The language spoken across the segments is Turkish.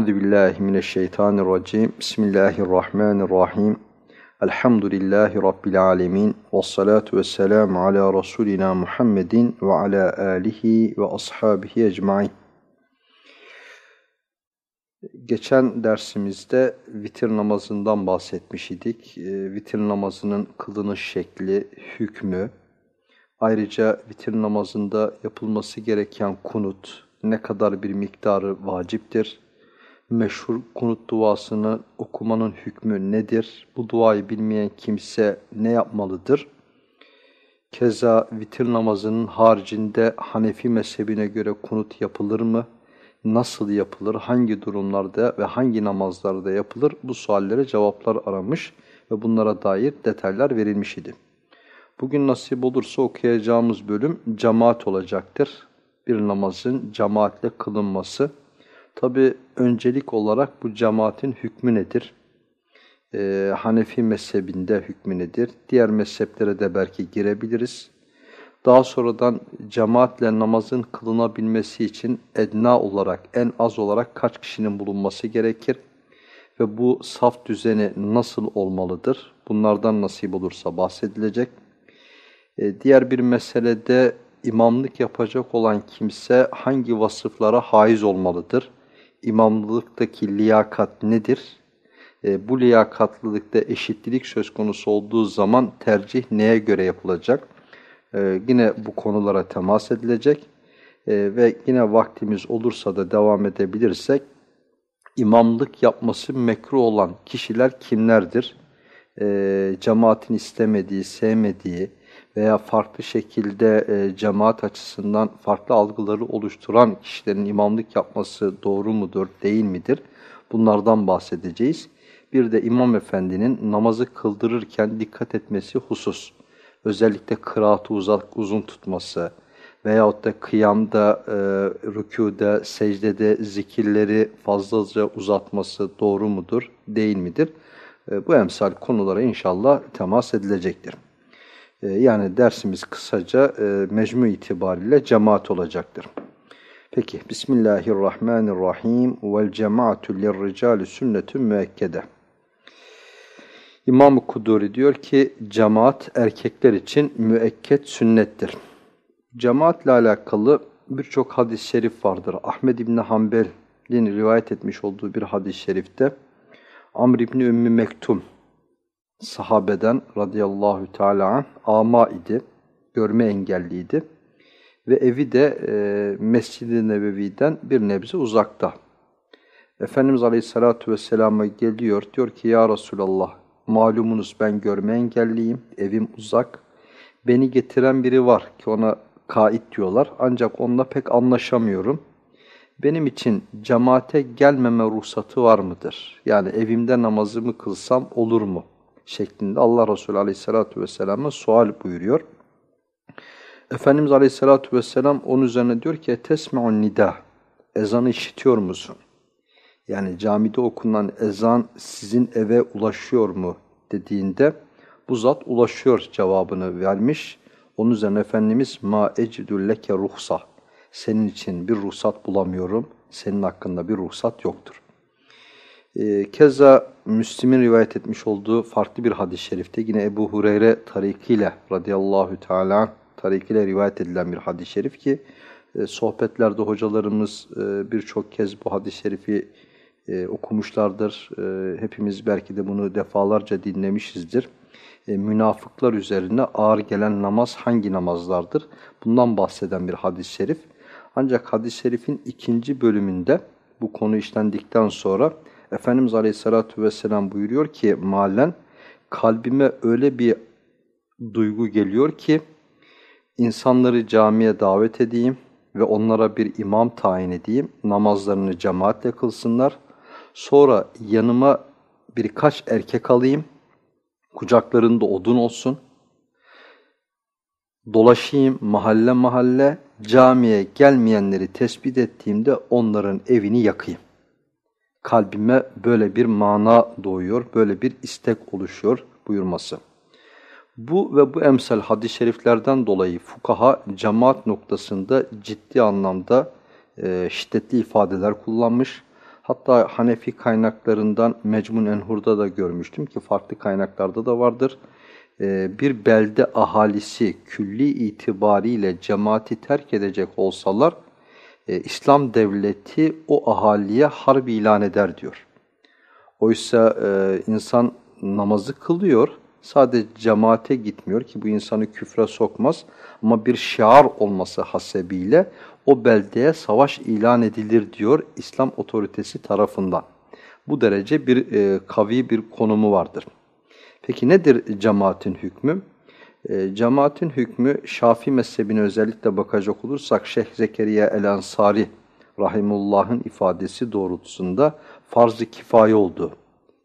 Euzu billahi mineşşeytanirracim. Bismillahirrahmanirrahim. Elhamdülillahi rabbil alamin. Ves salatu vesselamü ala rasulina Muhammedin ve ala alihi ve ashabihi ecmaîn. Geçen dersimizde vitir namazından bahsetmiş idik. E, vitir namazının kılınış şekli, hükmü, ayrıca vitir namazında yapılması gereken kunut, ne kadar bir miktarı vaciptir, meşhur kunut duasını okumanın hükmü nedir? Bu duayı bilmeyen kimse ne yapmalıdır? Keza vitir namazının haricinde Hanefi mezhebine göre kunut yapılır mı? Nasıl yapılır? Hangi durumlarda ve hangi namazlarda yapılır? Bu suallere cevaplar aramış ve bunlara dair detaylar verilmiş idi. Bugün nasip olursa okuyacağımız bölüm cemaat olacaktır. Bir namazın cemaatle kılınması. Tabi öncelik olarak bu cemaatin hükmü nedir? Ee, Hanefi mezhebinde hükmü nedir? Diğer mezheplere de belki girebiliriz. Daha sonradan cemaatle namazın kılınabilmesi için edna olarak, en az olarak kaç kişinin bulunması gerekir? Ve bu saf düzeni nasıl olmalıdır? Bunlardan nasip olursa bahsedilecek. Ee, diğer bir meselede imamlık yapacak olan kimse hangi vasıflara haiz olmalıdır? İmamlılıktaki liyakat nedir? E, bu liyakatlılıkta eşitlilik söz konusu olduğu zaman tercih neye göre yapılacak? E, yine bu konulara temas edilecek e, ve yine vaktimiz olursa da devam edebilirsek imamlık yapması mekruh olan kişiler kimlerdir? E, cemaatin istemediği, sevmediği, veya farklı şekilde e, cemaat açısından farklı algıları oluşturan kişilerin imamlık yapması doğru mudur, değil midir? Bunlardan bahsedeceğiz. Bir de imam efendinin namazı kıldırırken dikkat etmesi husus. Özellikle kıraatı uzak, uzun tutması veyahut da kıyamda, e, rükuda, secdede zikirleri fazlaca uzatması doğru mudur, değil midir? E, bu emsal konulara inşallah temas edilecektir. Ee, yani dersimiz kısaca e, mecmu itibariyle cemaat olacaktır. Peki, Bismillahirrahmanirrahim. Vel cemaatu lirricali sünnetün müekkede. İmam-ı Kuduri diyor ki, cemaat erkekler için müekket sünnettir. Cemaatle alakalı birçok hadis-i şerif vardır. Ahmed İbni Hanbel'in rivayet etmiş olduğu bir hadis-i şerifte, Amr İbni Ümmü Mektum sahabeden radıyallahu teala ama idi, görme engelliydi ve evi de e, Mescid-i Nebevi'den bir nebze uzakta. Efendimiz Aleyhisselatü Vesselam'a geliyor, diyor ki ya Resulallah malumunuz ben görme engelliyim, evim uzak. Beni getiren biri var ki ona kait diyorlar ancak onunla pek anlaşamıyorum. Benim için cemaate gelmeme ruhsatı var mıdır? Yani evimde namazımı kılsam olur mu? Şeklinde Allah Resulü Aleyhisselatü vesselam'a sual buyuruyor. Efendimiz Aleyhisselatü vesselam onun üzerine diyor ki tesme'un nida ezanı işitiyor musun? Yani camide okunan ezan sizin eve ulaşıyor mu dediğinde bu zat ulaşıyor cevabını vermiş. Onun üzerine Efendimiz ma ecidü ruhsa senin için bir ruhsat bulamıyorum, senin hakkında bir ruhsat yoktur. E, keza Müslim'in rivayet etmiş olduğu farklı bir hadis-i şerifte yine Ebu Hureyre tarikiyle radıyallahu teala tarikiyle rivayet edilen bir hadis-i şerif ki e, sohbetlerde hocalarımız e, birçok kez bu hadis-i şerifi e, okumuşlardır. Hepimiz belki de bunu defalarca dinlemişizdir. Münafıklar üzerine ağır gelen namaz hangi namazlardır? Bundan bahseden bir hadis-i şerif. Ancak hadis-i şerifin ikinci bölümünde bu konu işlendikten sonra Efendimiz Aleyhisselatü Vesselam buyuruyor ki malen kalbime öyle bir duygu geliyor ki insanları camiye davet edeyim ve onlara bir imam tayin edeyim, namazlarını cemaatle kılsınlar. Sonra yanıma birkaç erkek alayım, kucaklarında odun olsun. Dolaşayım mahalle mahalle, camiye gelmeyenleri tespit ettiğimde onların evini yakayım kalbime böyle bir mana doğuyor, böyle bir istek oluşuyor buyurması. Bu ve bu emsal hadis-i şeriflerden dolayı fukaha cemaat noktasında ciddi anlamda e, şiddetli ifadeler kullanmış. Hatta Hanefi kaynaklarından Mecmun Enhur'da da görmüştüm ki farklı kaynaklarda da vardır. Ee, bir belde ahalisi külli itibariyle cemaati terk edecek olsalar, e, İslam devleti o ahaliye harp ilan eder diyor. Oysa e, insan namazı kılıyor, sadece cemaate gitmiyor ki bu insanı küfre sokmaz ama bir şiar olması hasebiyle o beldeye savaş ilan edilir diyor İslam otoritesi tarafından. Bu derece bir e, kavi bir konumu vardır. Peki nedir cemaatin hükmü? E, cemaatin hükmü Şafi mezhebine özellikle bakacak olursak Şeyh Zekeriya el-Ansari Rahimullah'ın ifadesi doğrultusunda farz-ı kifaye oldu.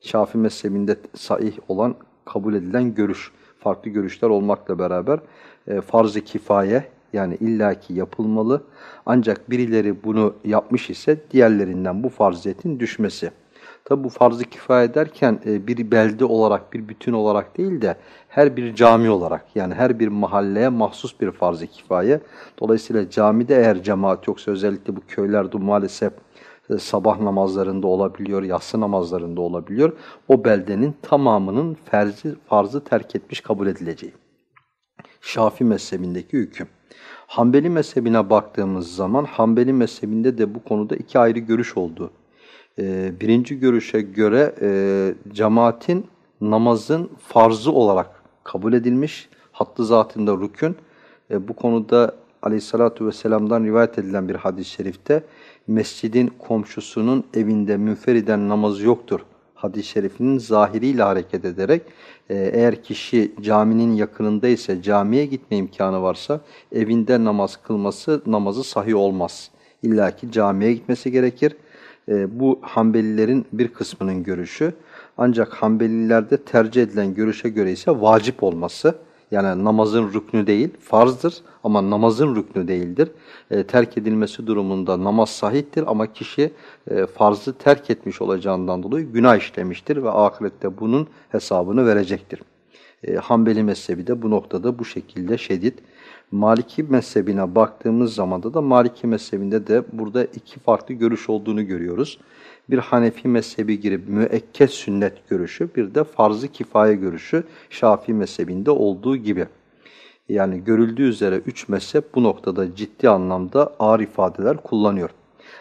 Şafi mezhebinde sahih olan kabul edilen görüş, farklı görüşler olmakla beraber e, farz-ı kifaye yani illaki yapılmalı. Ancak birileri bunu yapmış ise diğerlerinden bu farziyetin düşmesi. Tabi bu farz-ı kifaye derken e, bir belde olarak, bir bütün olarak değil de her bir cami olarak yani her bir mahalleye mahsus bir farz-ı kifaye. Dolayısıyla camide eğer cemaat yoksa özellikle bu köylerde maalesef e, sabah namazlarında olabiliyor, yatsı namazlarında olabiliyor. O beldenin tamamının ferzi, farzı terk etmiş kabul edileceği. Şafi mezhebindeki hüküm. Hanbeli mezhebine baktığımız zaman Hanbeli mezhebinde de bu konuda iki ayrı görüş oldu. Ee, birinci görüşe göre e, cemaatin namazın farzı olarak kabul edilmiş. Hattı zatında rükün. E, bu konuda aleyhissalatu vesselam'dan rivayet edilen bir hadis-i şerifte mescidin komşusunun evinde münferiden namazı yoktur. Hadis-i şerifinin zahiriyle hareket ederek e, eğer kişi caminin yakınında ise camiye gitme imkanı varsa evinde namaz kılması namazı sahih olmaz. İlla ki camiye gitmesi gerekir. E, bu Hanbelilerin bir kısmının görüşü. Ancak Hanbelilerde tercih edilen görüşe göre ise vacip olması yani namazın rüknü değil, farzdır ama namazın rüknü değildir. E, terk edilmesi durumunda namaz sahiptir ama kişi e, farzı terk etmiş olacağından dolayı günah işlemiştir ve ahirette bunun hesabını verecektir. E, Hanbeli mezhebi de bu noktada bu şekilde şedid. Maliki mezhebine baktığımız zaman da, Maliki mezhebinde de burada iki farklı görüş olduğunu görüyoruz. Bir Hanefi mezhebi gibi müekket sünnet görüşü, bir de farz-ı kifaye görüşü Şafii mezhebinde olduğu gibi. Yani görüldüğü üzere üç mezhep bu noktada ciddi anlamda ağır ifadeler kullanıyor.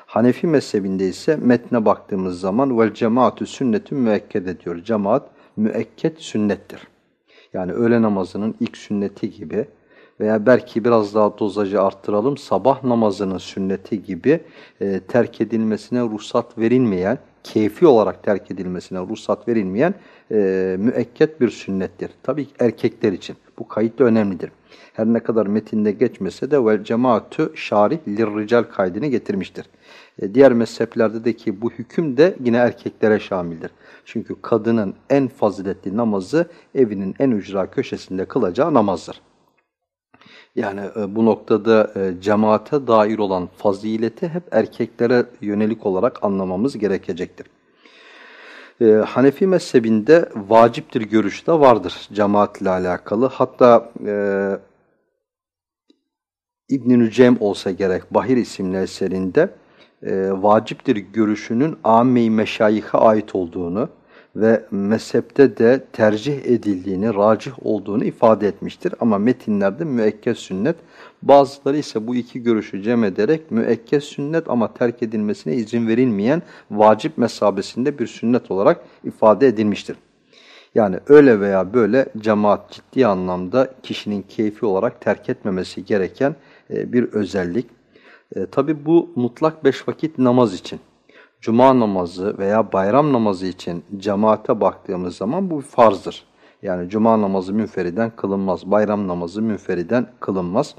Hanefi mezhebinde ise metne baktığımız zaman vel cemaatü sünnetü müekkede diyor. Cemaat müekket sünnettir. Yani öğle namazının ilk sünneti gibi veya belki biraz daha dozajı arttıralım sabah namazının sünneti gibi e, terk edilmesine ruhsat verilmeyen, keyfi olarak terk edilmesine ruhsat verilmeyen e, müekket bir sünnettir. Tabii ki erkekler için. Bu kayıt da önemlidir. Her ne kadar metinde geçmese de vel cemaatü şarih lirrical kaydını getirmiştir. E, diğer mezheplerde de ki bu hüküm de yine erkeklere şamildir. Çünkü kadının en faziletli namazı evinin en ücra köşesinde kılacağı namazdır. Yani e, bu noktada e, cemaate dair olan fazileti hep erkeklere yönelik olarak anlamamız gerekecektir. E, Hanefi mezhebinde vaciptir görüşü de vardır cemaatle alakalı. Hatta e, İbn-i Nücem olsa gerek Bahir isimli eserinde e, vaciptir görüşünün amme-i meşayihe ait olduğunu, ve mezhepte de tercih edildiğini, racih olduğunu ifade etmiştir. Ama metinlerde müekkez sünnet, bazıları ise bu iki görüşü cem ederek müekkez sünnet ama terk edilmesine izin verilmeyen vacip mesabesinde bir sünnet olarak ifade edilmiştir. Yani öyle veya böyle cemaat ciddi anlamda kişinin keyfi olarak terk etmemesi gereken e, bir özellik. E, Tabi bu mutlak beş vakit namaz için cuma namazı veya bayram namazı için cemaate baktığımız zaman bu farzdır. Yani cuma namazı münferiden kılınmaz, bayram namazı münferiden kılınmaz.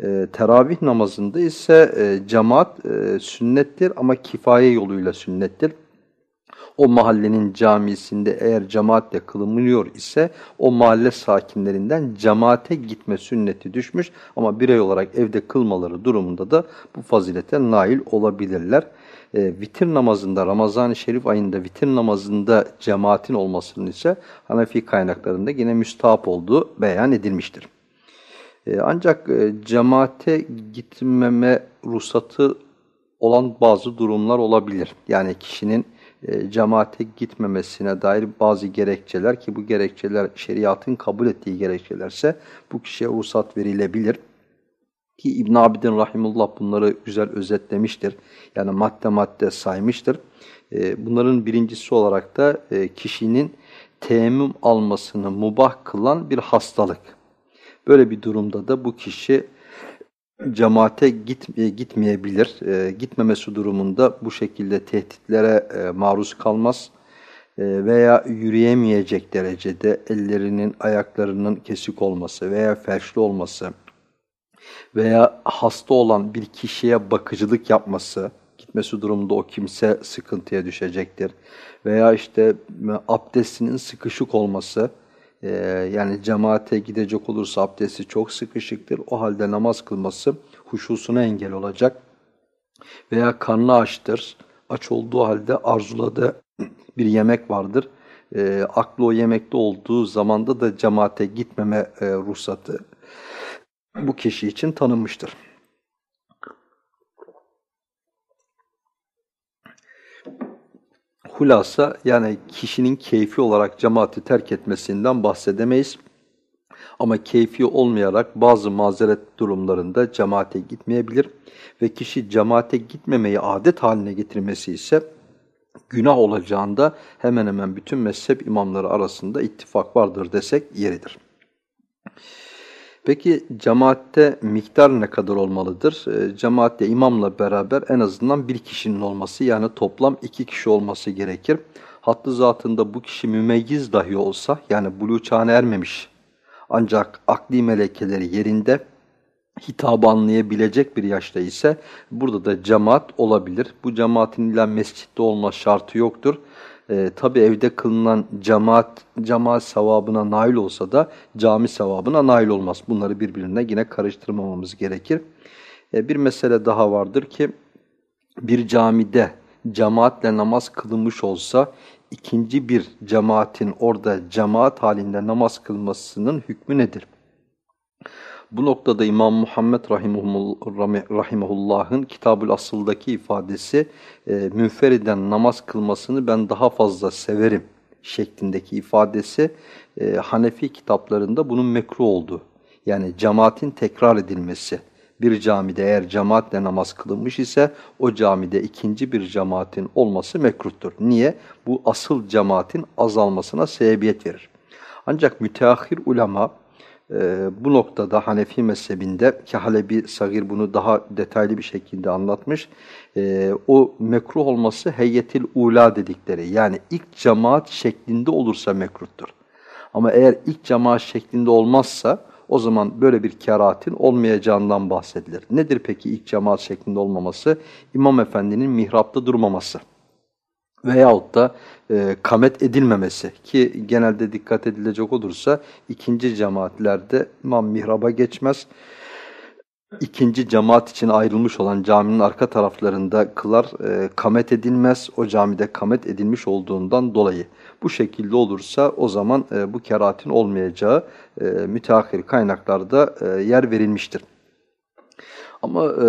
E, teravih namazında ise e, cemaat e, sünnettir ama kifaye yoluyla sünnettir. O mahallenin camisinde eğer cemaatle kılınıyor ise o mahalle sakinlerinden cemaate gitme sünneti düşmüş ama birey olarak evde kılmaları durumunda da bu fazilete nail olabilirler e, vitir namazında, Ramazan-ı Şerif ayında vitir namazında cemaatin olmasının ise Hanefi kaynaklarında yine müstahap olduğu beyan edilmiştir. E, ancak e, cemaate gitmeme ruhsatı olan bazı durumlar olabilir. Yani kişinin e, cemaate gitmemesine dair bazı gerekçeler ki bu gerekçeler şeriatın kabul ettiği gerekçelerse bu kişiye ruhsat verilebilir. Ki İbn Abidin Rahimullah bunları güzel özetlemiştir. Yani madde madde saymıştır. E, bunların birincisi olarak da e, kişinin teyemmüm almasını mubah kılan bir hastalık. Böyle bir durumda da bu kişi cemaate git, e, gitmeyebilir. E, gitmemesi durumunda bu şekilde tehditlere e, maruz kalmaz e, veya yürüyemeyecek derecede ellerinin, ayaklarının kesik olması veya felçli olması veya hasta olan bir kişiye bakıcılık yapması, gitmesi durumunda o kimse sıkıntıya düşecektir. Veya işte abdestinin sıkışık olması, yani cemaate gidecek olursa abdesti çok sıkışıktır. O halde namaz kılması huşusuna engel olacak. Veya karnı açtır. Aç olduğu halde arzuladığı bir yemek vardır. E, aklı o yemekte olduğu zamanda da cemaate gitmeme e, ruhsatı bu kişi için tanınmıştır. Hulasa yani kişinin keyfi olarak cemaati terk etmesinden bahsedemeyiz. Ama keyfi olmayarak bazı mazeret durumlarında cemaate gitmeyebilir ve kişi cemaate gitmemeyi adet haline getirmesi ise günah olacağında hemen hemen bütün mezhep imamları arasında ittifak vardır desek yeridir. Peki cemaatte miktar ne kadar olmalıdır? E, cemaatte imamla beraber en azından bir kişinin olması yani toplam iki kişi olması gerekir. Hattı zatında bu kişi mümeyyiz dahi olsa yani buluğ çağına ermemiş ancak akli melekeleri yerinde hitabı anlayabilecek bir yaşta ise burada da cemaat olabilir. Bu cemaatin illa mescitte olma şartı yoktur. E, Tabi evde kılınan cemaat, cemaat sevabına nail olsa da cami sevabına nail olmaz. Bunları birbirine yine karıştırmamamız gerekir. E, bir mesele daha vardır ki bir camide cemaatle namaz kılınmış olsa ikinci bir cemaatin orada cemaat halinde namaz kılmasının hükmü nedir? Bu noktada İmam Muhammed Rahimullah'ın Kitabül Asıl'daki ifadesi e, münferiden namaz kılmasını ben daha fazla severim şeklindeki ifadesi e, Hanefi kitaplarında bunun mekruh olduğu. Yani cemaatin tekrar edilmesi. Bir camide eğer cemaatle namaz kılınmış ise o camide ikinci bir cemaatin olması mekruhtur. Niye? Bu asıl cemaatin azalmasına sebebiyet verir. Ancak müteahhir ulema e, bu noktada Hanefi mezhebinde ki Halebi Sagir bunu daha detaylı bir şekilde anlatmış. E, o mekruh olması heyyetil ula dedikleri yani ilk cemaat şeklinde olursa mekruhtur. Ama eğer ilk cemaat şeklinde olmazsa o zaman böyle bir kerahatin olmayacağından bahsedilir. Nedir peki ilk cemaat şeklinde olmaması? İmam efendinin mihrapta durmaması veyahut da e, kamet edilmemesi ki genelde dikkat edilecek olursa ikinci cemaatlerde imam mihraba geçmez. İkinci cemaat için ayrılmış olan caminin arka taraflarında kılar e, kamet edilmez. O camide kamet edilmiş olduğundan dolayı. Bu şekilde olursa o zaman e, bu keratin olmayacağı e, müteahhir kaynaklarda e, yer verilmiştir. Ama e,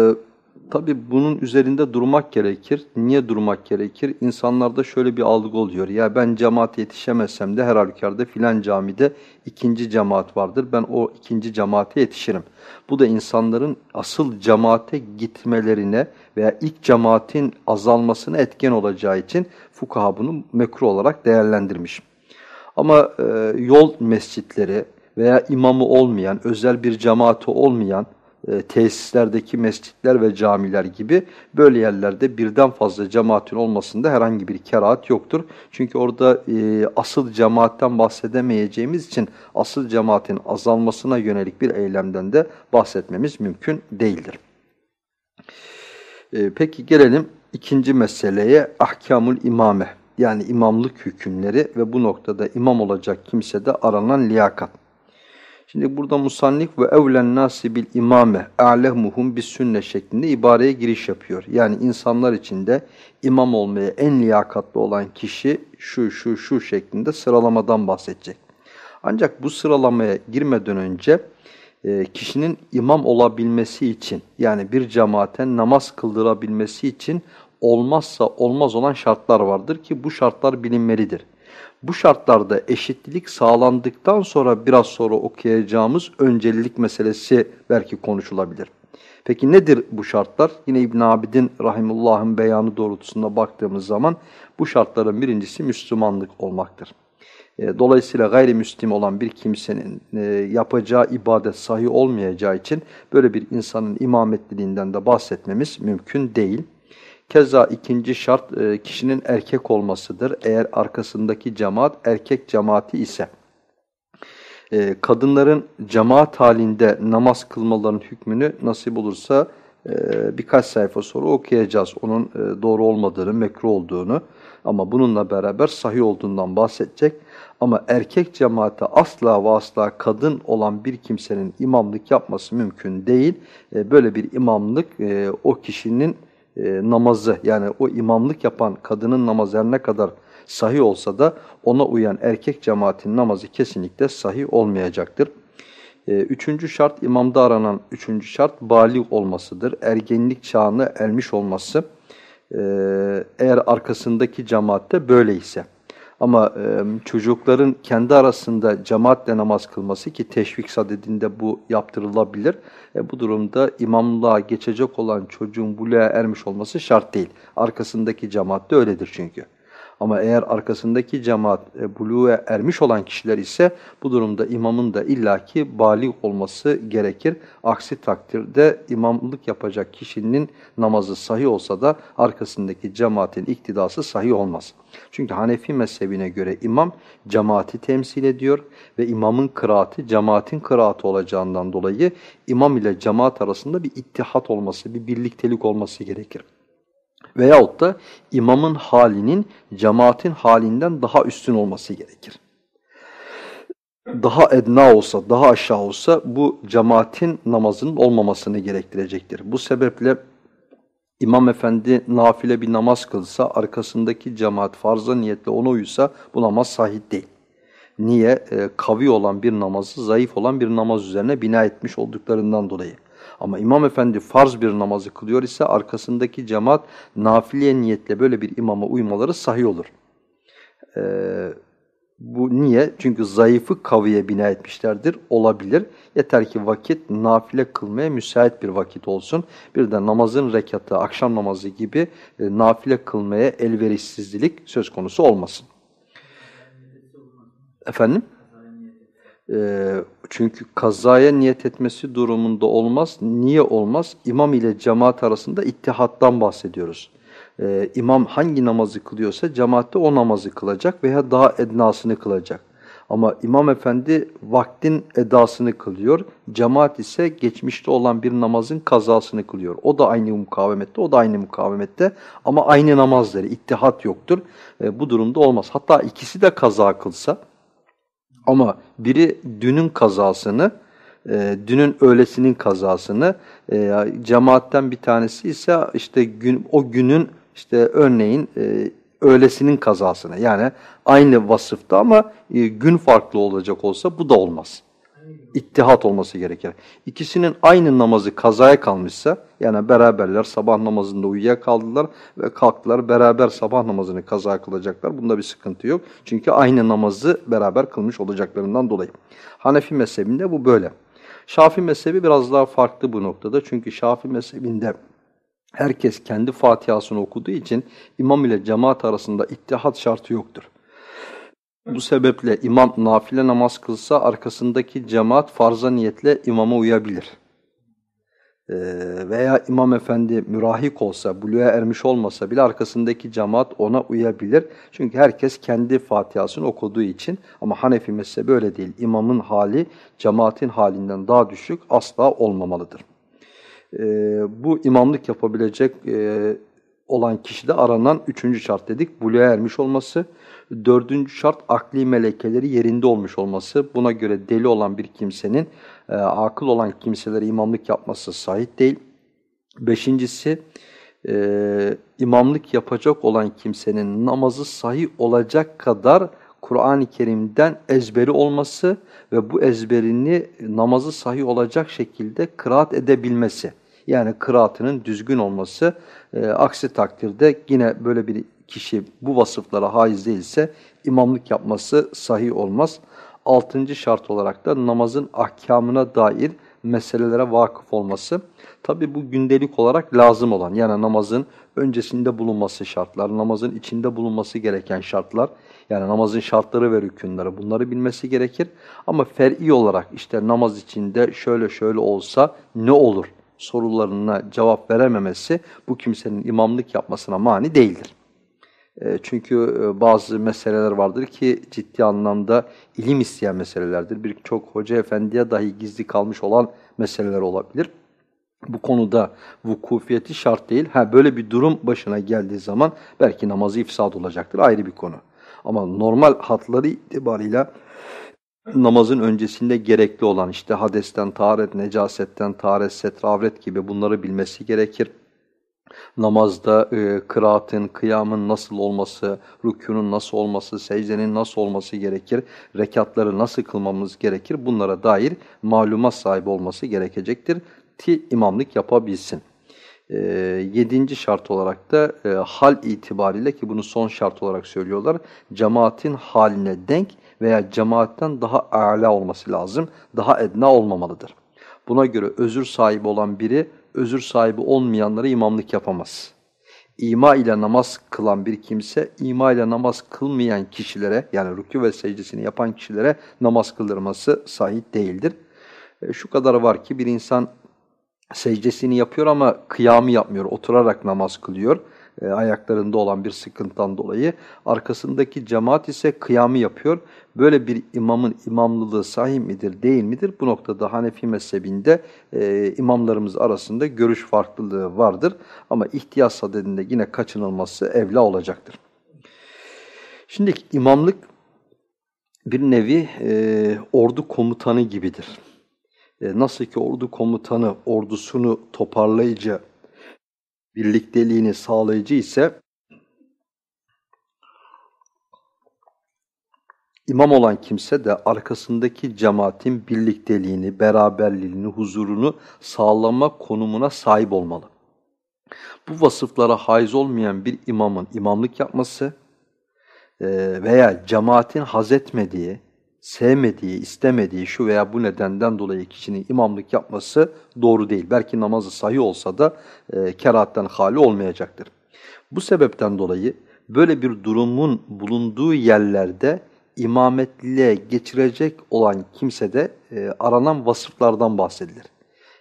Tabii bunun üzerinde durmak gerekir. Niye durmak gerekir? İnsanlarda şöyle bir algı oluyor. Ya ben cemaat yetişemezsem de her halükarda filan camide ikinci cemaat vardır. Ben o ikinci cemaate yetişirim. Bu da insanların asıl cemaate gitmelerine veya ilk cemaatin azalmasına etken olacağı için fukaha bunu mekruh olarak değerlendirmiş. Ama e, yol mescitleri veya imamı olmayan, özel bir cemaati olmayan e, tesislerdeki mescitler ve camiler gibi böyle yerlerde birden fazla cemaatin olmasında herhangi bir kerahat yoktur. Çünkü orada e, asıl cemaatten bahsedemeyeceğimiz için asıl cemaatin azalmasına yönelik bir eylemden de bahsetmemiz mümkün değildir. E, peki gelelim ikinci meseleye ahkamul imame yani imamlık hükümleri ve bu noktada imam olacak kimsede aranan liyakat. Şimdi burada musannif ve evlen nasi bil imame a'lemuhum bis sünne şeklinde ibareye giriş yapıyor. Yani insanlar içinde imam olmaya en liyakatlı olan kişi şu şu şu şeklinde sıralamadan bahsedecek. Ancak bu sıralamaya girmeden önce e, kişinin imam olabilmesi için yani bir cemaaten namaz kıldırabilmesi için olmazsa olmaz olan şartlar vardır ki bu şartlar bilinmelidir. Bu şartlarda eşitlik sağlandıktan sonra biraz sonra okuyacağımız öncelik meselesi belki konuşulabilir. Peki nedir bu şartlar? Yine İbn Abidin rahimullah'ın beyanı doğrultusunda baktığımız zaman bu şartların birincisi Müslümanlık olmaktır. E, dolayısıyla gayrimüslim olan bir kimsenin e, yapacağı ibadet sahi olmayacağı için böyle bir insanın imametliliğinden de bahsetmemiz mümkün değil. Keza ikinci şart e, kişinin erkek olmasıdır. Eğer arkasındaki cemaat erkek cemaati ise. E, kadınların cemaat halinde namaz kılmaların hükmünü nasip olursa e, birkaç sayfa sonra okuyacağız. Onun doğru olmadığını, mekruh olduğunu ama bununla beraber sahih olduğundan bahsedecek. Ama erkek cemaate asla ve asla kadın olan bir kimsenin imamlık yapması mümkün değil. Böyle bir imamlık o kişinin e, namazı yani o imamlık yapan kadının namazı her ne kadar sahih olsa da ona uyan erkek cemaatin namazı kesinlikle sahih olmayacaktır. E, üçüncü şart imamda aranan üçüncü şart balik olmasıdır. Ergenlik çağına ermiş olması e, eğer arkasındaki cemaatte böyleyse. Ama e, çocukların kendi arasında cemaatle namaz kılması ki teşvik sadedinde bu yaptırılabilir. E, bu durumda imamlığa geçecek olan çocuğun buluğa ermiş olması şart değil. Arkasındaki cemaat de öyledir çünkü. Ama eğer arkasındaki cemaat e, buluğa ermiş olan kişiler ise bu durumda imamın da illaki bali olması gerekir. Aksi takdirde imamlık yapacak kişinin namazı sahih olsa da arkasındaki cemaatin iktidası sahih olmaz. Çünkü Hanefi mezhebine göre imam cemaati temsil ediyor ve imamın kıraati cemaatin kıraati olacağından dolayı imam ile cemaat arasında bir ittihat olması, bir birliktelik olması gerekir. Veyahut da imamın halinin cemaatin halinden daha üstün olması gerekir. Daha edna olsa, daha aşağı olsa bu cemaatin namazının olmamasını gerektirecektir. Bu sebeple İmam efendi nafile bir namaz kılsa, arkasındaki cemaat farza niyetle ona uysa bu namaz sahih değil. Niye? E, kavi olan bir namazı zayıf olan bir namaz üzerine bina etmiş olduklarından dolayı. Ama imam efendi farz bir namazı kılıyor ise arkasındaki cemaat nafile niyetle böyle bir imama uymaları sahih olur. Ee, bu niye? Çünkü zayıfı kaviye bina etmişlerdir. Olabilir. Yeter ki vakit nafile kılmaya müsait bir vakit olsun. Bir de namazın rekatı, akşam namazı gibi e, nafile kılmaya elverişsizlik söz konusu olmasın. Efendim? E, çünkü kazaya niyet etmesi durumunda olmaz. Niye olmaz? İmam ile cemaat arasında ittihattan bahsediyoruz. Ee, imam hangi namazı kılıyorsa cemaatte o namazı kılacak veya daha ednasını kılacak. Ama imam efendi vaktin edasını kılıyor. Cemaat ise geçmişte olan bir namazın kazasını kılıyor. O da aynı mukavemette, o da aynı mukavemette ama aynı namazları, ittihat yoktur. E, bu durumda olmaz. Hatta ikisi de kaza kılsa ama biri dünün kazasını, e, dünün öğlesinin kazasını, e, cemaatten bir tanesi ise işte gün, o günün işte örneğin e, öğlesinin kazasını yani aynı vasıfta ama e, gün farklı olacak olsa bu da olmaz. İttihat olması gerekir. İkisinin aynı namazı kazaya kalmışsa yani beraberler sabah namazında uyuyakaldılar ve kalktılar beraber sabah namazını kaza kılacaklar. Bunda bir sıkıntı yok. Çünkü aynı namazı beraber kılmış olacaklarından dolayı. Hanefi mezhebinde bu böyle. Şafi mezhebi biraz daha farklı bu noktada. Çünkü Şafi mezhebinde herkes kendi Fatihasını okuduğu için imam ile cemaat arasında ittihat şartı yoktur. Bu sebeple imam nafile namaz kılsa arkasındaki cemaat farza niyetle imama uyabilir. Ee, veya imam efendi mürahik olsa, buluğa ermiş olmasa bile arkasındaki cemaat ona uyabilir. Çünkü herkes kendi Fatihasını okuduğu için ama Hanefi mezhebi öyle değil. İmamın hali cemaatin halinden daha düşük asla olmamalıdır. Ee, bu imamlık yapabilecek e, olan kişide aranan üçüncü şart dedik. Buluğa ermiş olması. Dördüncü şart akli melekeleri yerinde olmuş olması. Buna göre deli olan bir kimsenin e, akıl olan kimselere imamlık yapması sahih değil. Beşincisi e, imamlık yapacak olan kimsenin namazı sahih olacak kadar Kur'an-ı Kerim'den ezberi olması ve bu ezberini namazı sahih olacak şekilde kıraat edebilmesi. Yani kıraatının düzgün olması. E, aksi takdirde yine böyle bir kişi bu vasıflara haiz değilse imamlık yapması sahih olmaz. Altıncı şart olarak da namazın ahkamına dair meselelere vakıf olması. Tabi bu gündelik olarak lazım olan yani namazın öncesinde bulunması şartlar, namazın içinde bulunması gereken şartlar, yani namazın şartları ve rükünleri bunları bilmesi gerekir. Ama fer'i olarak işte namaz içinde şöyle şöyle olsa ne olur sorularına cevap verememesi bu kimsenin imamlık yapmasına mani değildir. E, çünkü e, bazı meseleler vardır ki ciddi anlamda ilim isteyen meselelerdir. Birçok hoca efendiye dahi gizli kalmış olan meseleler olabilir. Bu konuda vukufiyeti şart değil. Ha böyle bir durum başına geldiği zaman belki namazı ifsad olacaktır. Ayrı bir konu. Ama normal hatları itibarıyla namazın öncesinde gerekli olan işte hadesten, taharet, necasetten, taharet, setravret gibi bunları bilmesi gerekir namazda e, kıraatın, kıyamın nasıl olması, rükûnun nasıl olması, secdenin nasıl olması gerekir, rekatları nasıl kılmamız gerekir bunlara dair malumat sahibi olması gerekecektir ki imamlık yapabilsin. E, yedinci şart olarak da e, hal itibariyle ki bunu son şart olarak söylüyorlar, cemaatin haline denk veya cemaatten daha âlâ olması lazım, daha edna olmamalıdır. Buna göre özür sahibi olan biri özür sahibi olmayanlara imamlık yapamaz. İma ile namaz kılan bir kimse, ima ile namaz kılmayan kişilere, yani rükû ve secdesini yapan kişilere namaz kıldırması sahih değildir. E, şu kadar var ki bir insan secdesini yapıyor ama kıyamı yapmıyor, oturarak namaz kılıyor e, ayaklarında olan bir sıkıntıdan dolayı. Arkasındaki cemaat ise kıyamı yapıyor. Böyle bir imamın imamlılığı sahih midir, değil midir? Bu noktada Hanefi mezhebinde e, imamlarımız arasında görüş farklılığı vardır. Ama ihtiyaç sadedinde yine kaçınılması evla olacaktır. Şimdi imamlık bir nevi e, ordu komutanı gibidir. E, nasıl ki ordu komutanı ordusunu toparlayıcı birlikteliğini sağlayıcı ise imam olan kimse de arkasındaki cemaatin birlikteliğini, beraberliğini, huzurunu sağlama konumuna sahip olmalı. Bu vasıflara haiz olmayan bir imamın imamlık yapması veya cemaatin haz etmediği, sevmediği, istemediği şu veya bu nedenden dolayı kişinin imamlık yapması doğru değil. Belki namazı sahih olsa da e, kerahatten hali olmayacaktır. Bu sebepten dolayı böyle bir durumun bulunduğu yerlerde imametliliğe geçirecek olan kimsede e, aranan vasıflardan bahsedilir.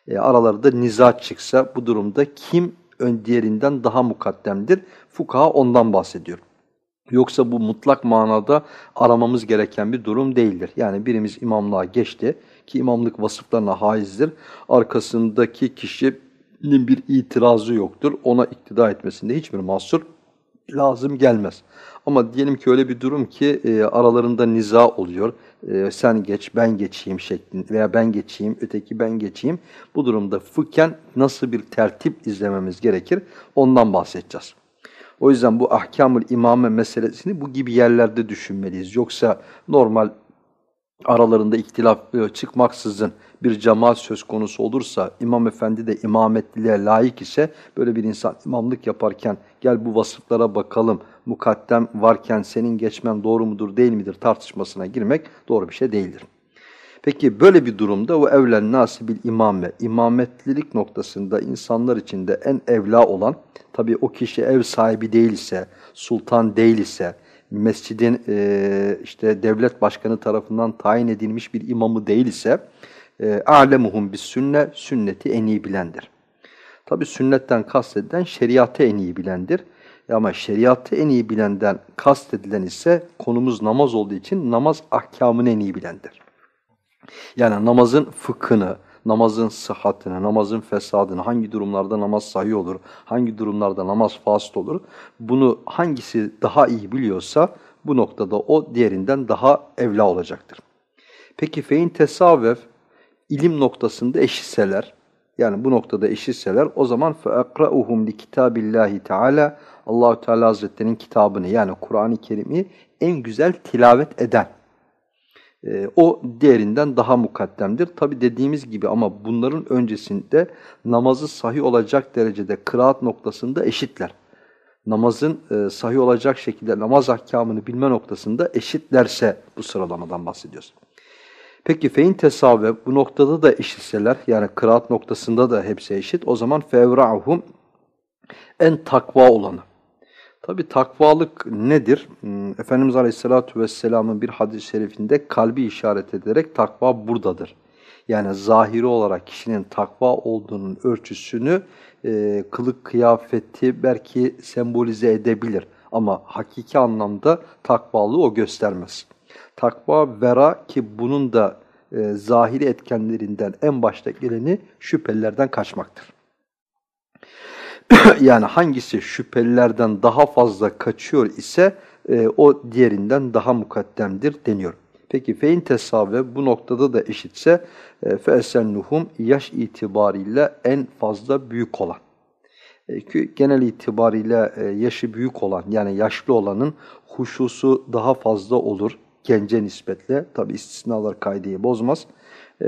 E, aralarda niza çıksa bu durumda kim ön diğerinden daha mukaddemdir? Fukaha ondan bahsediyor. Yoksa bu mutlak manada aramamız gereken bir durum değildir. Yani birimiz imamlığa geçti ki imamlık vasıflarına haizdir. Arkasındaki kişinin bir itirazı yoktur. Ona iktida etmesinde hiçbir mahsur lazım gelmez. Ama diyelim ki öyle bir durum ki e, aralarında niza oluyor. E, sen geç, ben geçeyim şeklinde veya ben geçeyim, öteki ben geçeyim. Bu durumda fıkhen nasıl bir tertip izlememiz gerekir ondan bahsedeceğiz. O yüzden bu ahkamül imame meselesini bu gibi yerlerde düşünmeliyiz. Yoksa normal aralarında ihtilaf e, çıkmaksızın bir cemaat söz konusu olursa, imam efendi de imametliliğe layık ise böyle bir insan imamlık yaparken gel bu vasıflara bakalım, mukaddem varken senin geçmen doğru mudur değil midir tartışmasına girmek doğru bir şey değildir. Peki böyle bir durumda o evlen nasibil imame, imametlilik noktasında insanlar içinde en evla olan, tabii o kişi ev sahibi değil ise, sultan değil ise, mescidin e, işte devlet başkanı tarafından tayin edilmiş bir imamı değil ise, e, alemuhum bis sünne, sünneti en iyi bilendir. Tabi sünnetten kastedilen şeriatı en iyi bilendir. Ama şeriatı en iyi bilenden kastedilen ise konumuz namaz olduğu için namaz ahkamını en iyi bilendir. Yani namazın fıkhını, namazın sıhhatine, namazın fesadını, hangi durumlarda namaz sahih olur, hangi durumlarda namaz fasit olur, bunu hangisi daha iyi biliyorsa bu noktada o diğerinden daha evla olacaktır. Peki fein tesavvef ilim noktasında eşitseler, yani bu noktada eşitseler o zaman feakrauhum li kitabillahi teala Allahu Teala Hazretlerinin kitabını yani Kur'an-ı Kerim'i en güzel tilavet eden e, o diğerinden daha mukaddemdir. Tabi dediğimiz gibi ama bunların öncesinde namazı sahih olacak derecede kıraat noktasında eşitler. Namazın e, sahih olacak şekilde namaz ahkamını bilme noktasında eşitlerse bu sıralamadan bahsediyoruz. Peki fein tesave bu noktada da eşitseler yani kıraat noktasında da hepsi eşit o zaman fevra'hum en takva olanı. Tabi takvalık nedir? Hmm, Efendimiz Aleyhisselatü Vesselam'ın bir hadis-i şerifinde kalbi işaret ederek takva buradadır. Yani zahiri olarak kişinin takva olduğunun ölçüsünü e, kılık kıyafeti belki sembolize edebilir. Ama hakiki anlamda takvalığı o göstermez. Takva vera ki bunun da e, zahiri etkenlerinden en başta geleni şüphelilerden kaçmaktır. yani hangisi şüphelilerden daha fazla kaçıyor ise e, o diğerinden daha mukaddemdir deniyor. Peki fein tesave bu noktada da eşitse e, feesennuhum yaş itibariyle en fazla büyük olan. E, genel itibariyle e, yaşı büyük olan yani yaşlı olanın huşusu daha fazla olur gence nispetle. Tabi istisnalar kaydeyi bozmaz.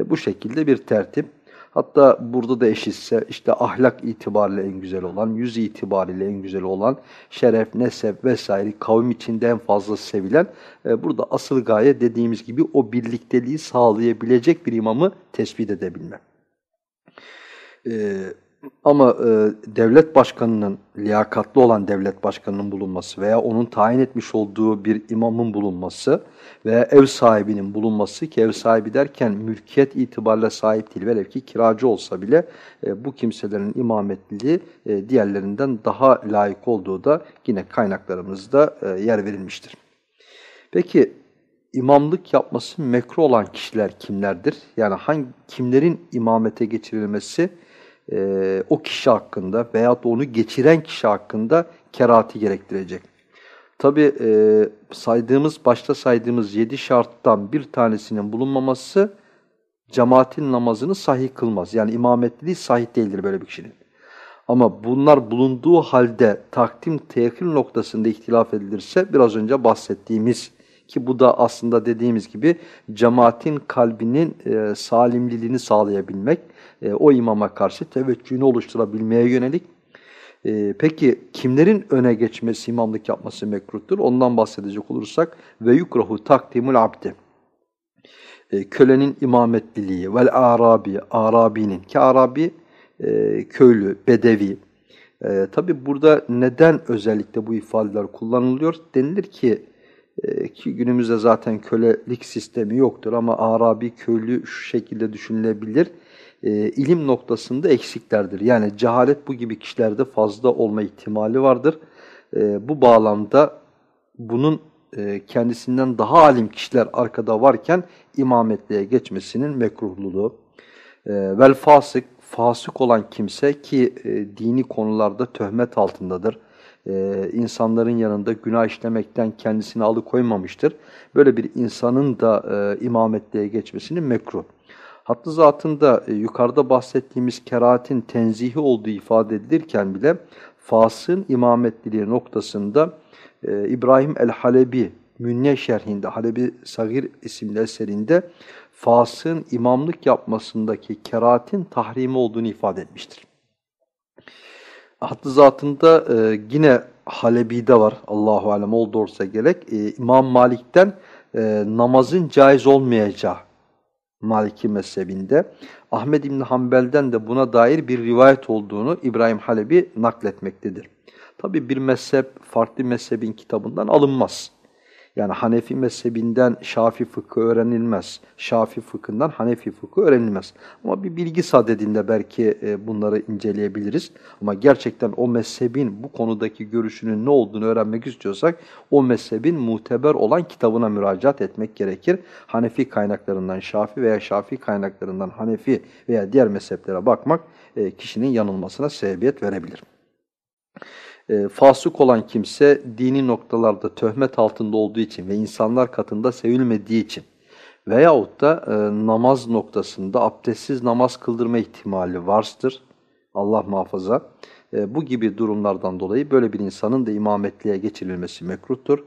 Bu şekilde bir tertip. Hatta burada da eşitse işte ahlak itibariyle en güzel olan, yüz itibariyle en güzel olan, şeref, nesep vesaire kavim içinde en fazla sevilen, e, burada asıl gaye dediğimiz gibi o birlikteliği sağlayabilecek bir imamı tespit edebilmek. E, ama e, devlet başkanının, liyakatlı olan devlet başkanının bulunması veya onun tayin etmiş olduğu bir imamın bulunması veya ev sahibinin bulunması ki ev sahibi derken mülkiyet itibariyle sahip değil. Velev ki kiracı olsa bile e, bu kimselerin imametliliği e, diğerlerinden daha layık olduğu da yine kaynaklarımızda e, yer verilmiştir. Peki imamlık yapması mekruh olan kişiler kimlerdir? Yani hangi kimlerin imamete geçirilmesi e, o kişi hakkında veyahut onu geçiren kişi hakkında kerahati gerektirecek. Tabi e, saydığımız, başta saydığımız yedi şarttan bir tanesinin bulunmaması cemaatin namazını sahih kılmaz. Yani imametliliği sahih değildir böyle bir kişinin. Ama bunlar bulunduğu halde takdim tehir noktasında ihtilaf edilirse biraz önce bahsettiğimiz ki bu da aslında dediğimiz gibi cemaatin kalbinin e, salimliliğini sağlayabilmek, e, o imama karşı teveccühünü oluşturabilmeye yönelik. E, peki kimlerin öne geçmesi, imamlık yapması mekruhtur? Ondan bahsedecek olursak ve yukrahu takdimul abdi. E, kölenin imametliliği vel arabi, arabinin ki arabi e, köylü, bedevi. E, Tabi burada neden özellikle bu ifadeler kullanılıyor? Denilir ki ki günümüzde zaten kölelik sistemi yoktur ama Arabi köylü şu şekilde düşünülebilir. E, ilim noktasında eksiklerdir. Yani cehalet bu gibi kişilerde fazla olma ihtimali vardır. E, bu bağlamda bunun e, kendisinden daha alim kişiler arkada varken imametliğe geçmesinin mekruhluluğu. Vel fasık, fasık olan kimse ki e, dini konularda töhmet altındadır e, insanların yanında günah işlemekten kendisini alıkoymamıştır. Böyle bir insanın da e, imametliğe geçmesini mekruh. Hattı zatında e, yukarıda bahsettiğimiz kerahatin tenzihi olduğu ifade edilirken bile fasın imametliliği noktasında e, İbrahim el-Halebi Münne şerhinde, Halebi Sagir isimli eserinde fasın imamlık yapmasındaki kerahatin tahrimi olduğunu ifade etmiştir. Hattı zatında e, yine Halebi'de var Allahu alem olursa gerek. E, İmam Malik'ten e, namazın caiz olmayacağı Maliki mezhebinde. Ahmed İbni Hanbel'den de buna dair bir rivayet olduğunu İbrahim Halebi nakletmektedir. Tabi bir mezhep farklı mezhebin kitabından alınmaz. Yani Hanefi mezhebinden Şafi fıkhı öğrenilmez. Şafi fıkhından Hanefi fıkhı öğrenilmez. Ama bir bilgi sadedinde belki e, bunları inceleyebiliriz. Ama gerçekten o mezhebin bu konudaki görüşünün ne olduğunu öğrenmek istiyorsak o mezhebin muteber olan kitabına müracaat etmek gerekir. Hanefi kaynaklarından Şafi veya Şafi kaynaklarından Hanefi veya diğer mezheplere bakmak e, kişinin yanılmasına sebebiyet verebilir e, fasık olan kimse dini noktalarda töhmet altında olduğu için ve insanlar katında sevilmediği için Veyahut da e, namaz noktasında abdestsiz namaz kıldırma ihtimali vardır. Allah muhafaza. E, bu gibi durumlardan dolayı böyle bir insanın da imametliğe geçirilmesi mekruhtur.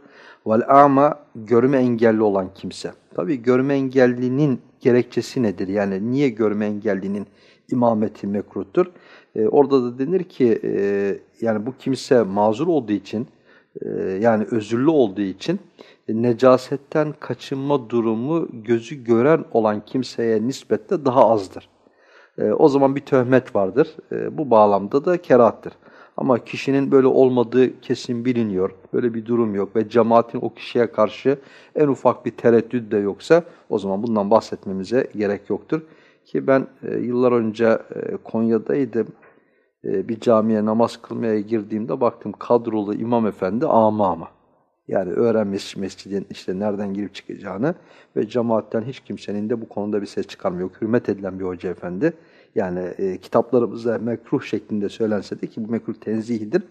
Vel ama görme engelli olan kimse. Tabi görme engellinin gerekçesi nedir? Yani niye görme engellinin imameti mekruhtur? E, orada da denir ki e, yani bu kimse mazur olduğu için e, yani özürlü olduğu için necasetten kaçınma durumu gözü gören olan kimseye nispetle daha azdır. O zaman bir töhmet vardır. Bu bağlamda da kerattır. Ama kişinin böyle olmadığı kesin biliniyor, böyle bir durum yok ve cemaatin o kişiye karşı en ufak bir tereddüt de yoksa o zaman bundan bahsetmemize gerek yoktur. Ki ben e, yıllar önce e, Konya'daydım, e, bir camiye namaz kılmaya girdiğimde baktım kadrolu imam efendi ama ama. Yani öğrenmiş mescidin işte nereden girip çıkacağını ve cemaatten hiç kimsenin de bu konuda bir ses çıkarmıyor. Hürmet edilen bir hoca efendi. Yani e, kitaplarımızda mekruh şeklinde söylense de ki bu mekruh tenzihidir.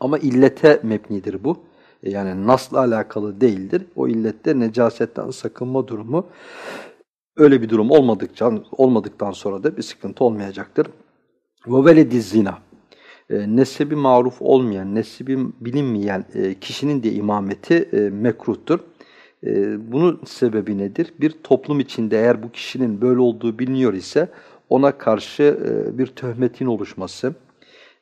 Ama illete mebnidir bu. E, yani nasla alakalı değildir. O illette necasetten sakınma durumu Öyle bir durum olmadıkça olmadıktan sonra da bir sıkıntı olmayacaktır. Ve veledi zina. E, nesbi maruf olmayan, nesbi bilinmeyen e, kişinin de imameti e, mekruhtur. E, bunun sebebi nedir? Bir toplum içinde eğer bu kişinin böyle olduğu biliniyor ise ona karşı e, bir töhmetin oluşması.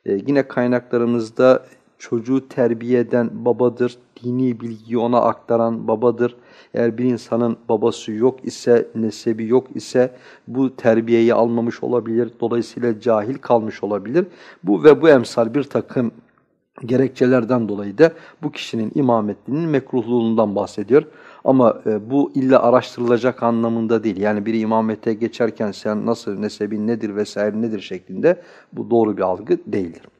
E, yine kaynaklarımızda çocuğu terbiye eden babadır, dini bilgiyi ona aktaran babadır. Eğer bir insanın babası yok ise, nesebi yok ise bu terbiyeyi almamış olabilir. Dolayısıyla cahil kalmış olabilir. Bu ve bu emsal bir takım gerekçelerden dolayı da bu kişinin imametliğinin mekruhluğundan bahsediyor. Ama e, bu illa araştırılacak anlamında değil. Yani bir imamete geçerken sen nasıl, nesebin nedir vesaire nedir şeklinde bu doğru bir algı değildir.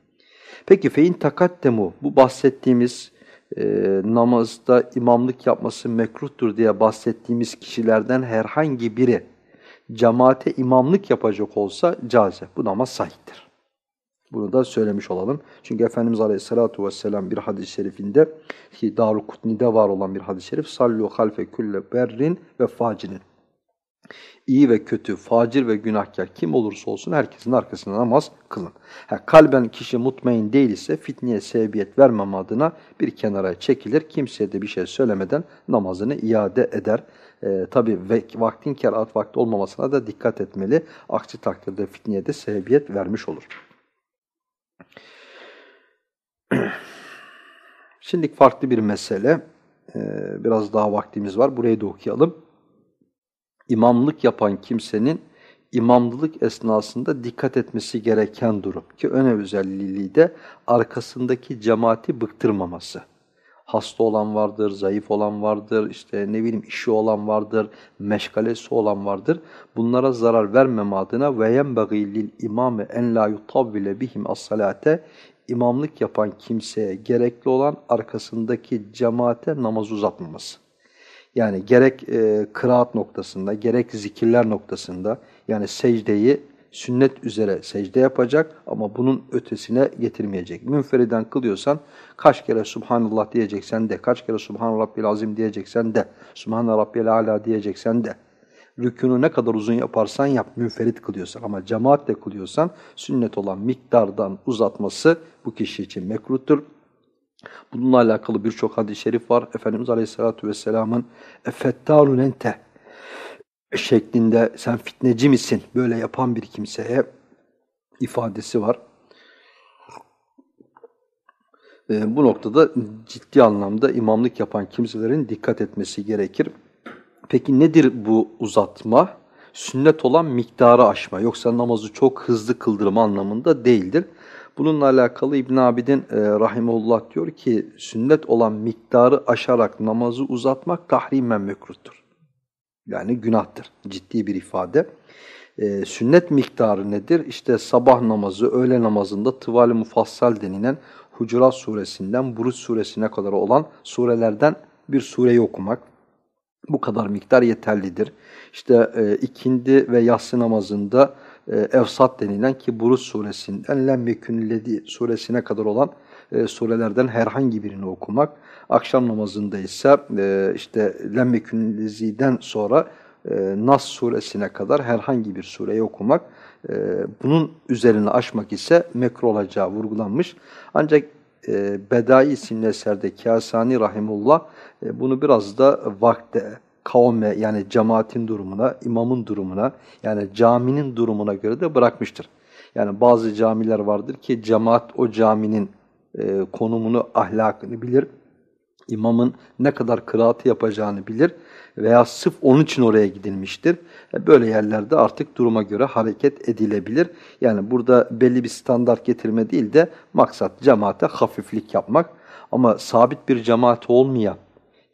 Peki fein takaddemu bu bahsettiğimiz e, namazda imamlık yapması mekruhtur diye bahsettiğimiz kişilerden herhangi biri cemaate imamlık yapacak olsa caze. Bu namaz sahiptir. Bunu da söylemiş olalım. Çünkü Efendimiz Aleyhisselatü Vesselam bir hadis-i şerifinde ki Darukutni'de var olan bir hadis-i şerif sallu halfe külle berrin ve facirin. İyi ve kötü, facir ve günahkar kim olursa olsun herkesin arkasında namaz kılın. Ha, kalben kişi mutmain değil ise fitneye sebebiyet vermem adına bir kenara çekilir. Kimseye de bir şey söylemeden namazını iade eder. Ee, Tabi vaktin kerahat vakti olmamasına da dikkat etmeli. Aksi takdirde fitneye de sebebiyet vermiş olur. Şimdi farklı bir mesele. Ee, biraz daha vaktimiz var. Burayı da okuyalım. İmamlık yapan kimsenin imamlılık esnasında dikkat etmesi gereken durum. Ki öne özelliği de arkasındaki cemaati bıktırmaması. Hasta olan vardır, zayıf olan vardır, işte ne bileyim işi olan vardır, meşgalesi olan vardır. Bunlara zarar vermem adına ve yenbagî lil imame en la yutavvile bihim as-salate imamlık yapan kimseye gerekli olan arkasındaki cemaate namaz uzatmaması. Yani gerek e, kıraat noktasında, gerek zikirler noktasında yani secdeyi sünnet üzere secde yapacak ama bunun ötesine getirmeyecek. Münferiden kılıyorsan kaç kere Subhanallah diyeceksen de, kaç kere Subhan Rabbil Azim diyeceksen de, Subhan Rabbil Ala diyeceksen de, rükünü ne kadar uzun yaparsan yap, münferit kılıyorsan ama cemaatle kılıyorsan sünnet olan miktardan uzatması bu kişi için mekruhtur. Bununla alakalı birçok hadis-i şerif var. Efendimiz Aleyhisselatü Vesselam'ın "Effettarun ente" şeklinde sen fitneci misin böyle yapan bir kimseye ifadesi var. E, bu noktada ciddi anlamda imamlık yapan kimselerin dikkat etmesi gerekir. Peki nedir bu uzatma? Sünnet olan miktarı aşma. Yoksa namazı çok hızlı kıldırma anlamında değildir. Bununla alakalı İbn Abidin e, rahimullah diyor ki sünnet olan miktarı aşarak namazı uzatmak tahrimen mekruhtur. Yani günahtır. Ciddi bir ifade. E, sünnet miktarı nedir? İşte sabah namazı, öğle namazında tıval-i mufassal denilen Hucurat suresinden Buruç suresine kadar olan surelerden bir sureyi okumak. Bu kadar miktar yeterlidir. İşte e, ikindi ve yatsı namazında e, Evsat denilen ki Buruz suresinden Lem Yekünledi suresine kadar olan e, surelerden herhangi birini okumak. Akşam namazında ise e, işte Lemmekünlizi'den sonra e, Nas suresine kadar herhangi bir sureyi okumak. E, bunun üzerine aşmak ise mekruh olacağı vurgulanmış. Ancak e, Bedai isimli eserde Kâsani Rahimullah e, bunu biraz da vakte, kavme yani cemaatin durumuna, imamın durumuna yani caminin durumuna göre de bırakmıştır. Yani bazı camiler vardır ki cemaat o caminin e, konumunu, ahlakını bilir. İmamın ne kadar kıraatı yapacağını bilir veya sırf onun için oraya gidilmiştir. E, böyle yerlerde artık duruma göre hareket edilebilir. Yani burada belli bir standart getirme değil de maksat cemaate hafiflik yapmak. Ama sabit bir cemaat olmayan,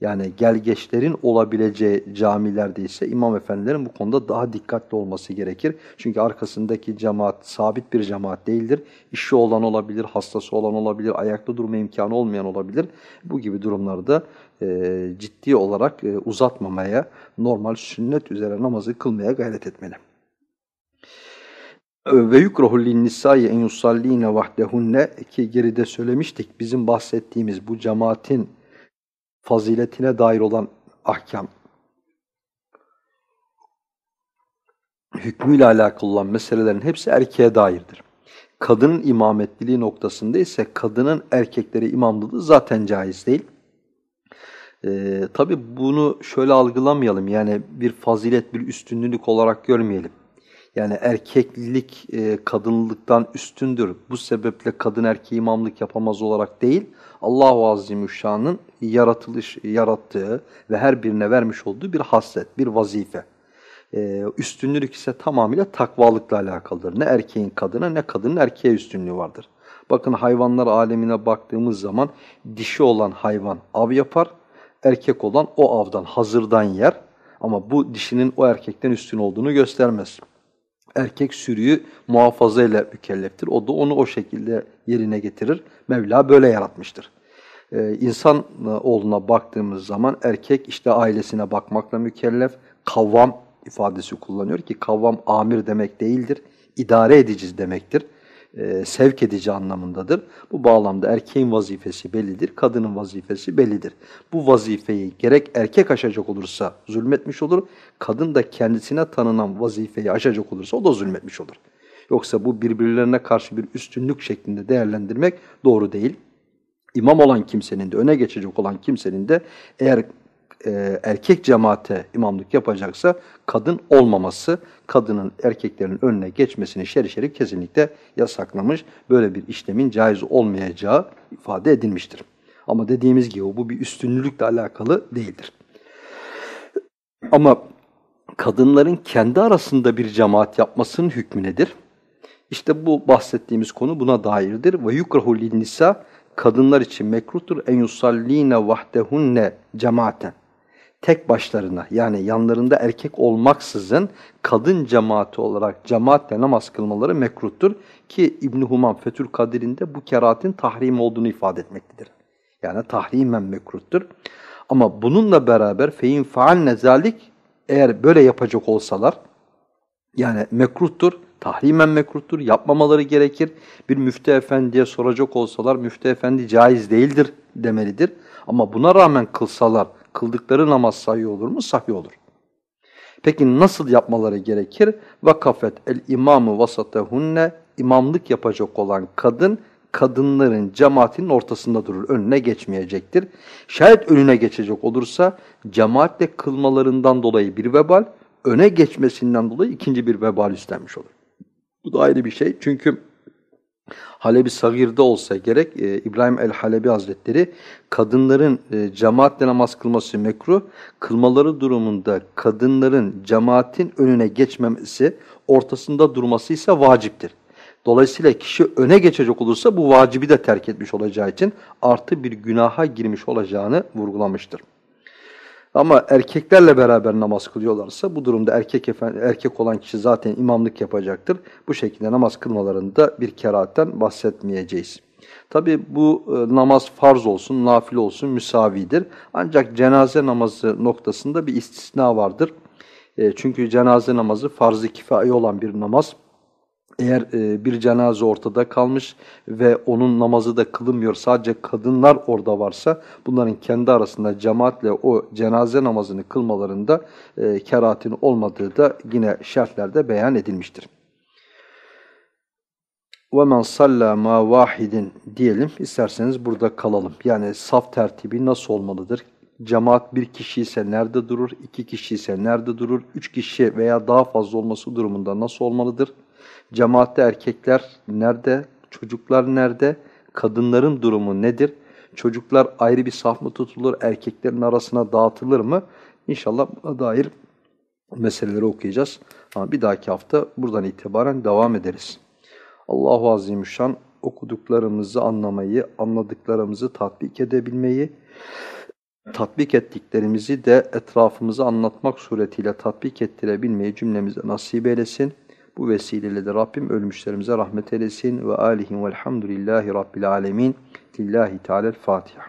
yani gelgeçlerin olabileceği camilerde ise imam efendilerin bu konuda daha dikkatli olması gerekir. Çünkü arkasındaki cemaat sabit bir cemaat değildir. İşi olan olabilir, hastası olan olabilir, ayakta durma imkanı olmayan olabilir. Bu gibi durumlarda e, ciddi olarak e, uzatmamaya, normal sünnet üzere namazı kılmaya gayret etmeli. Ve yukrahu linnisâi en yusallîne vahdehunne ki geride söylemiştik bizim bahsettiğimiz bu cemaatin faziletine dair olan ahkam, hükmüyle alakalı olan meselelerin hepsi erkeğe dairdir. Kadının imametliliği noktasında ise kadının erkeklere imamlılığı zaten caiz değil. Ee, Tabi bunu şöyle algılamayalım yani bir fazilet, bir üstünlük olarak görmeyelim. Yani erkeklik e, kadınlıktan üstündür. Bu sebeple kadın erkeği imamlık yapamaz olarak değil, Allahu Azimüşşan'ın yaratılış yarattığı ve her birine vermiş olduğu bir hasret, bir vazife. Ee, üstünlük ise tamamıyla takvalıkla alakalıdır. Ne erkeğin kadına ne kadının erkeğe üstünlüğü vardır. Bakın hayvanlar alemine baktığımız zaman dişi olan hayvan av yapar, erkek olan o avdan hazırdan yer. Ama bu dişinin o erkekten üstün olduğunu göstermez. Erkek sürüyü muhafaza ile mükelleftir. O da onu o şekilde yerine getirir. Mevla böyle yaratmıştır. Ee, insan oğluna baktığımız zaman erkek işte ailesine bakmakla mükellef. Kavvam ifadesi kullanıyor ki kavvam amir demek değildir. İdare ediciz demektir e, sevk edici anlamındadır. Bu bağlamda erkeğin vazifesi bellidir, kadının vazifesi bellidir. Bu vazifeyi gerek erkek aşacak olursa zulmetmiş olur, kadın da kendisine tanınan vazifeyi aşacak olursa o da zulmetmiş olur. Yoksa bu birbirlerine karşı bir üstünlük şeklinde değerlendirmek doğru değil. İmam olan kimsenin de, öne geçecek olan kimsenin de eğer e, erkek cemaate imamlık yapacaksa kadın olmaması, kadının erkeklerin önüne geçmesini şerif şerif kesinlikle yasaklamış. Böyle bir işlemin caiz olmayacağı ifade edilmiştir. Ama dediğimiz gibi bu bir üstünlükle alakalı değildir. Ama kadınların kendi arasında bir cemaat yapmasının hükmü nedir? İşte bu bahsettiğimiz konu buna dairdir. Ve yukrahu nisa kadınlar için mekruhtur en yusalline vahdehunne cemaaten tek başlarına yani yanlarında erkek olmaksızın kadın cemaati olarak cemaatle namaz kılmaları mekruhtur ki İbn Humam Fetül Kadir'inde bu keratin tahrim olduğunu ifade etmektedir. Yani tahrimen mekruhtur. Ama bununla beraber fein faal nezalik eğer böyle yapacak olsalar yani mekruhtur, tahrimen mekruhtur, yapmamaları gerekir. Bir müftü efendiye soracak olsalar müftü efendi caiz değildir demelidir. Ama buna rağmen kılsalar kıldıkları namaz sahih olur mu? Sahih olur. Peki nasıl yapmaları gerekir? Vakafet el imamu vasatehunne imamlık yapacak olan kadın kadınların cemaatinin ortasında durur. Önüne geçmeyecektir. Şayet önüne geçecek olursa cemaatle kılmalarından dolayı bir vebal, öne geçmesinden dolayı ikinci bir vebal üstlenmiş olur. Bu da ayrı bir şey. Çünkü Halebi Sagir'de olsa gerek e, İbrahim el-Halebi Hazretleri kadınların e, cemaatle namaz kılması mekruh, kılmaları durumunda kadınların cemaatin önüne geçmemesi, ortasında durması ise vaciptir. Dolayısıyla kişi öne geçecek olursa bu vacibi de terk etmiş olacağı için artı bir günaha girmiş olacağını vurgulamıştır. Ama erkeklerle beraber namaz kılıyorlarsa bu durumda erkek efendi, erkek olan kişi zaten imamlık yapacaktır. Bu şekilde namaz kılmalarında bir kerahatten bahsetmeyeceğiz. Tabi bu e, namaz farz olsun, nafil olsun müsavidir. Ancak cenaze namazı noktasında bir istisna vardır. E, çünkü cenaze namazı farz-ı kifayi olan bir namaz. eğer e, bir cenaze ortada kalmış ve onun namazı da kılınmıyor sadece kadınlar orada varsa bunların kendi arasında cemaatle o cenaze namazını kılmalarında e, kerahatin olmadığı da yine şartlarda beyan edilmiştir. وَمَنْ صَلَّى مَا vahidin diyelim. İsterseniz burada kalalım. Yani saf tertibi nasıl olmalıdır? Cemaat bir kişi ise nerede durur? iki kişi ise nerede durur? Üç kişi veya daha fazla olması durumunda nasıl olmalıdır? Cemaatte erkekler nerede? Çocuklar nerede? Kadınların durumu nedir? Çocuklar ayrı bir saf mı tutulur? Erkeklerin arasına dağıtılır mı? İnşallah buna dair meseleleri okuyacağız. Ama bir dahaki hafta buradan itibaren devam ederiz. Allahu Azimüşşan okuduklarımızı anlamayı, anladıklarımızı tatbik edebilmeyi, tatbik ettiklerimizi de etrafımıza anlatmak suretiyle tatbik ettirebilmeyi cümlemize nasip eylesin. Bu vesileyle de Rabbim ölmüşlerimize rahmet eylesin ve alihim velhamdülillahi rabbil alemin. Lillahi Teala'l-Fatiha.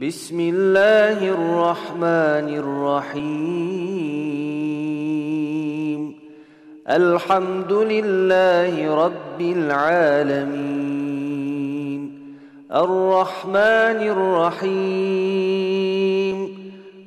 Bismillahirrahmanirrahim. Elhamdülillahi rabbil alamin. Errahmanirrahim.